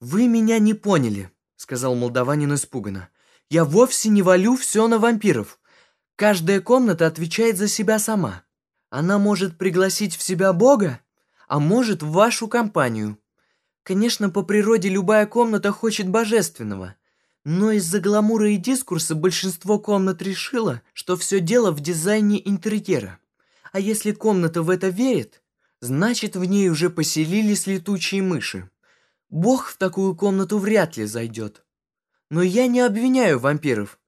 «Вы меня не поняли», — сказал молдаванин испуганно. «Я вовсе не валю все на вампиров. Каждая комната отвечает за себя сама. Она может пригласить в себя Бога, а может в вашу компанию. Конечно, по природе любая комната хочет божественного, но из-за гламура и дискурса большинство комнат решило, что все дело в дизайне интерьера. А если комната в это верит, значит в ней уже поселились летучие мыши. Бог в такую комнату вряд ли зайдет. Но я не обвиняю вампиров.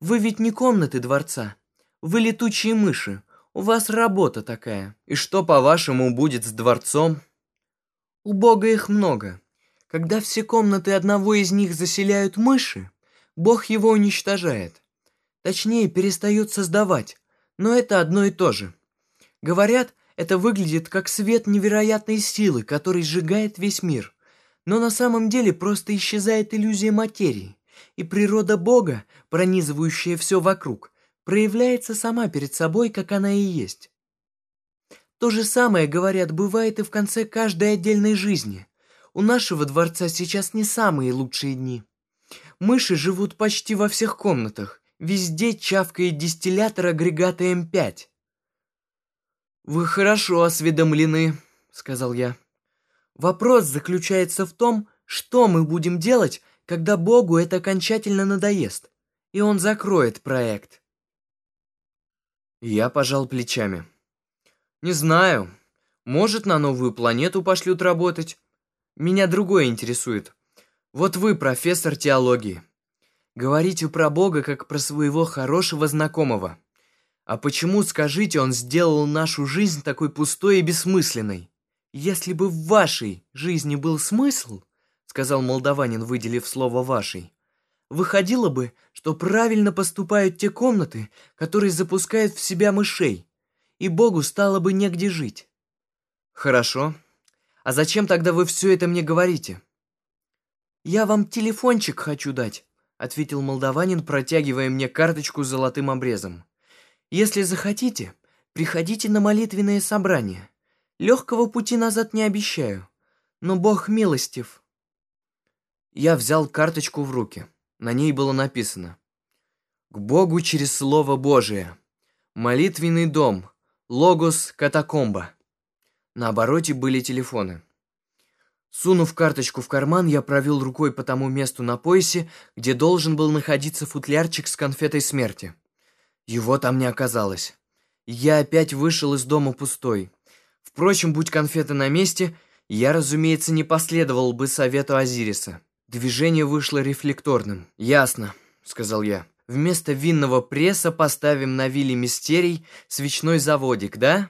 Вы ведь не комнаты дворца. Вы летучие мыши. У вас работа такая. И что, по-вашему, будет с дворцом? У Бога их много. Когда все комнаты одного из них заселяют мыши, Бог его уничтожает. Точнее, перестает создавать. Но это одно и то же. Говорят, это выглядит как свет невероятной силы, который сжигает весь мир. Но на самом деле просто исчезает иллюзия материи, и природа Бога, пронизывающая все вокруг, проявляется сама перед собой, как она и есть. То же самое, говорят, бывает и в конце каждой отдельной жизни. У нашего дворца сейчас не самые лучшие дни. Мыши живут почти во всех комнатах. Везде чавкает дистиллятор агрегата М5. «Вы хорошо осведомлены», — сказал я. «Вопрос заключается в том, что мы будем делать, когда Богу это окончательно надоест, и он закроет проект». Я пожал плечами. Не знаю. Может, на новую планету пошлют работать. Меня другое интересует. Вот вы профессор теологии. Говорите про Бога как про своего хорошего знакомого. А почему, скажите, он сделал нашу жизнь такой пустой и бессмысленной? Если бы в вашей жизни был смысл, сказал молдаванин, выделив слово «вашей», выходило бы, что правильно поступают те комнаты, которые запускают в себя мышей, и Богу стало бы негде жить. Хорошо. А зачем тогда вы все это мне говорите? Я вам телефончик хочу дать, ответил молдаванин, протягивая мне карточку с золотым обрезом. Если захотите, приходите на молитвенное собрание. Легкого пути назад не обещаю, но Бог милостив. Я взял карточку в руки. На ней было написано «К Богу через Слово Божие. Молитвенный дом. Логос Катакомба. На обороте были телефоны. Сунув карточку в карман, я провел рукой по тому месту на поясе, где должен был находиться футлярчик с конфетой смерти. Его там не оказалось. Я опять вышел из дома пустой. Впрочем, будь конфеты на месте, я, разумеется, не последовал бы совету Азириса. Движение вышло рефлекторным. «Ясно», — сказал я. Вместо винного пресса поставим на вилле Мистерий свечной заводик, да?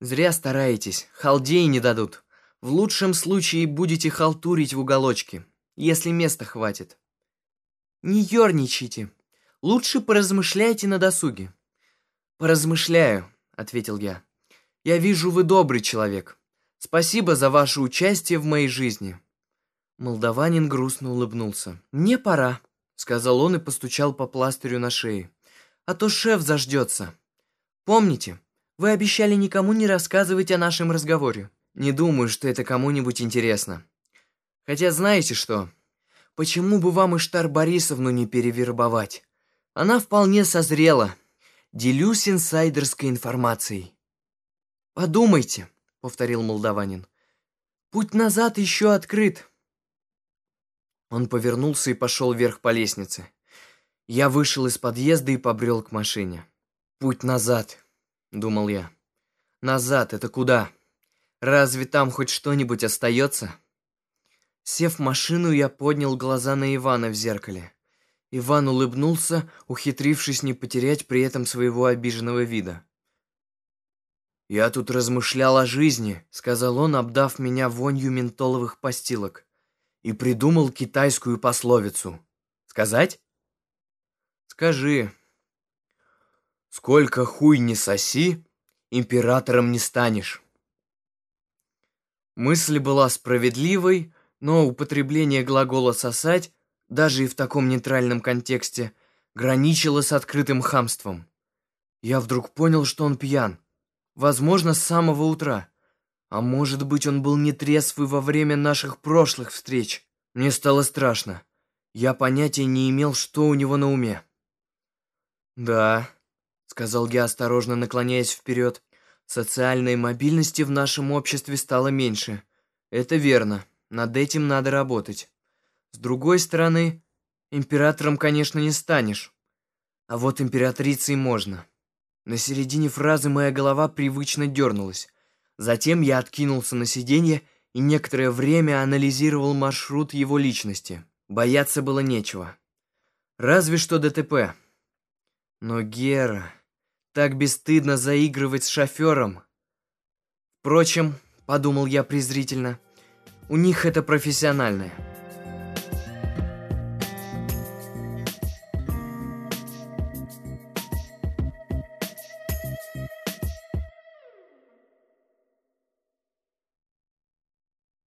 Зря стараетесь, халдеи не дадут. В лучшем случае будете халтурить в уголочке, если места хватит. Не ерничайте. Лучше поразмышляйте на досуге. Поразмышляю, ответил я. Я вижу, вы добрый человек. Спасибо за ваше участие в моей жизни. Молдаванин грустно улыбнулся. Мне пора сказал он и постучал по пластырю на шее. А то шеф заждется. Помните, вы обещали никому не рассказывать о нашем разговоре. Не думаю, что это кому-нибудь интересно. Хотя знаете что? Почему бы вам Иштар Борисовну не перевербовать? Она вполне созрела. Делюсь инсайдерской информацией. Подумайте, повторил молдаванин. Путь назад еще открыт. Он повернулся и пошел вверх по лестнице. Я вышел из подъезда и побрел к машине. «Путь назад», — думал я. «Назад — это куда? Разве там хоть что-нибудь остается?» Сев в машину, я поднял глаза на Ивана в зеркале. Иван улыбнулся, ухитрившись не потерять при этом своего обиженного вида. «Я тут размышлял о жизни», — сказал он, обдав меня вонью ментоловых постилок и придумал китайскую пословицу. Сказать? Скажи. Сколько хуй не соси, императором не станешь. Мысль была справедливой, но употребление глагола «сосать» даже и в таком нейтральном контексте граничило с открытым хамством. Я вдруг понял, что он пьян. Возможно, с самого утра. А может быть, он был нетрезвый во время наших прошлых встреч. Мне стало страшно. Я понятия не имел, что у него на уме. «Да», — сказал я, осторожно наклоняясь вперед, «социальной мобильности в нашем обществе стало меньше. Это верно, над этим надо работать. С другой стороны, императором, конечно, не станешь. А вот императрицей можно». На середине фразы моя голова привычно дернулась. Затем я откинулся на сиденье и некоторое время анализировал маршрут его личности. Бояться было нечего. Разве что ДТП. Но Гера... Так бесстыдно заигрывать с шофером. Впрочем, подумал я презрительно, у них это профессиональное.